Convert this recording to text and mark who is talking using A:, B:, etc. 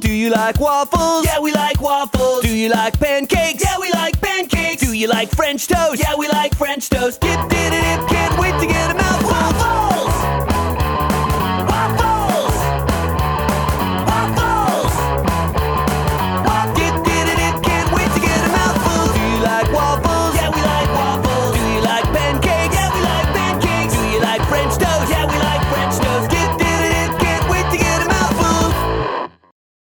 A: Do you like waffles?
B: Yeah, we like waffles.
A: Do you like pancakes?
B: Yeah, we like pancakes.
A: Do you like French toast?
B: Yeah, we like French toast.
A: Dip, dip, dip,